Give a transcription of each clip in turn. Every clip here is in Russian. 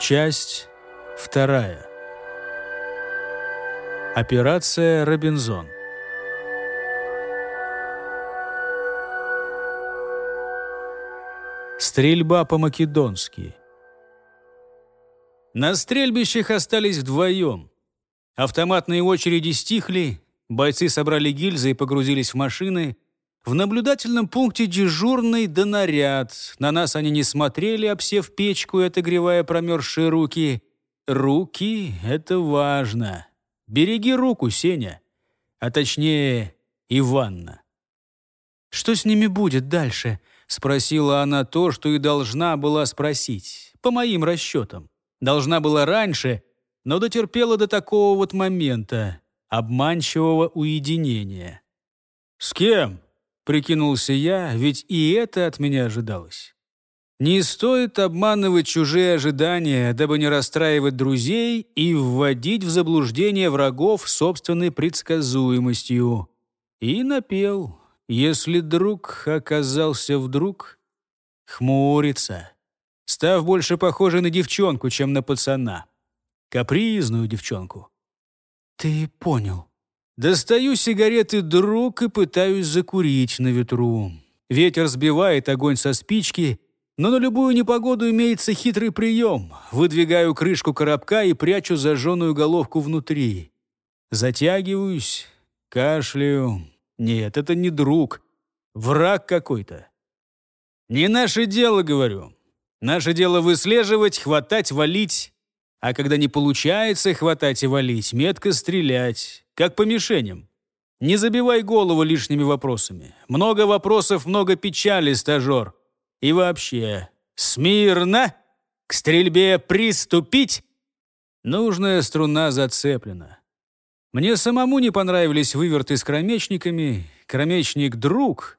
Часть вторая. Операция «Робинзон». Стрельба по-македонски. На стрельбищах остались вдвоем. Автоматные очереди стихли, бойцы собрали гильзы и погрузились в машины. В наблюдательном пункте дежурный да наряд. На нас они не смотрели, обсев печку и отогревая промерзшие руки. Руки — это важно. Береги руку, Сеня. А точнее, Иванна. «Что с ними будет дальше?» — спросила она то, что и должна была спросить. По моим расчетам. Должна была раньше, но дотерпела до такого вот момента, обманчивого уединения. «С кем?» — прикинулся я, ведь и это от меня ожидалось. Не стоит обманывать чужие ожидания, дабы не расстраивать друзей и вводить в заблуждение врагов собственной предсказуемостью. И напел, если друг оказался вдруг, хмурится, став больше похожей на девчонку, чем на пацана. Капризную девчонку. «Ты понял». Достаю сигареты друг и пытаюсь закурить на ветру. Ветер сбивает огонь со спички, но на любую непогоду имеется хитрый прием. Выдвигаю крышку коробка и прячу зажженную головку внутри. Затягиваюсь, кашляю. Нет, это не друг. Враг какой-то. Не наше дело, говорю. Наше дело выслеживать, хватать, валить. А когда не получается хватать и валить, метко стрелять, как по мишеням. Не забивай голову лишними вопросами. Много вопросов, много печали, стажер. И вообще, смирно, к стрельбе приступить. Нужная струна зацеплена. Мне самому не понравились выверты с кромечниками. Кромечник — друг.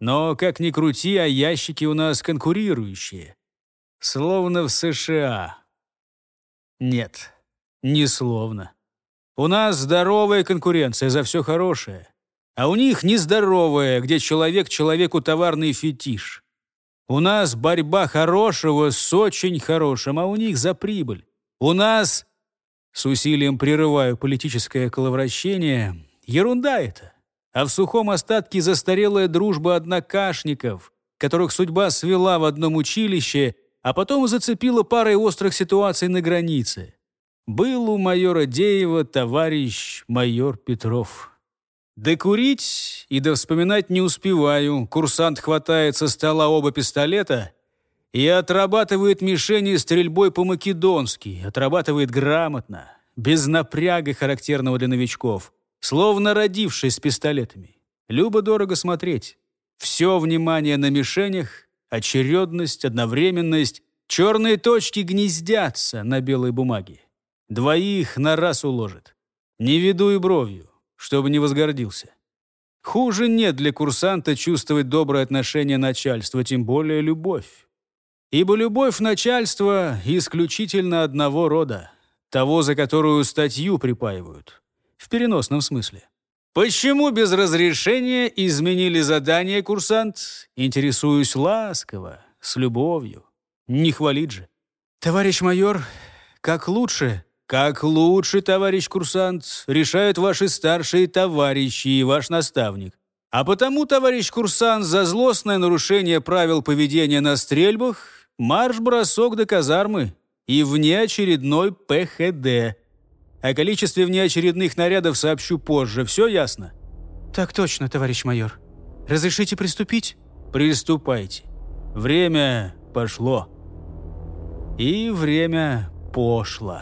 Но, как ни крути, а ящики у нас конкурирующие. Словно в США. Нет, не словно. У нас здоровая конкуренция за все хорошее. А у них нездоровая, где человек человеку товарный фетиш. У нас борьба хорошего с очень хорошим, а у них за прибыль. У нас, с усилием прерываю политическое коловращение, ерунда это. А в сухом остатке застарелая дружба однокашников, которых судьба свела в одном училище, а потом зацепила парой острых ситуаций на границе. Был у майора Деева товарищ майор Петров. Докурить и да вспоминать не успеваю. Курсант хватает со стола оба пистолета и отрабатывает мишени стрельбой по-македонски. Отрабатывает грамотно, без напряга, характерного для новичков. Словно родившись с пистолетами. Любо-дорого смотреть. Все внимание на мишенях, очередность, одновременность. Черные точки гнездятся на белой бумаге. Двоих на раз уложит. Не веду и бровью чтобы не возгордился. Хуже нет для курсанта чувствовать доброе отношение начальства, тем более любовь. Ибо любовь начальства исключительно одного рода, того, за которую статью припаивают. В переносном смысле. Почему без разрешения изменили задание, курсант? Интересуюсь ласково, с любовью. Не хвалить же. Товарищ майор, как лучше как лучше, товарищ курсант, решают ваши старшие товарищи и ваш наставник. А потому, товарищ курсант, за злостное нарушение правил поведения на стрельбах марш-бросок до казармы и внеочередной ПХД. О количестве внеочередных нарядов сообщу позже. Все ясно? Так точно, товарищ майор. Разрешите приступить? Приступайте. Время пошло. И время пошло.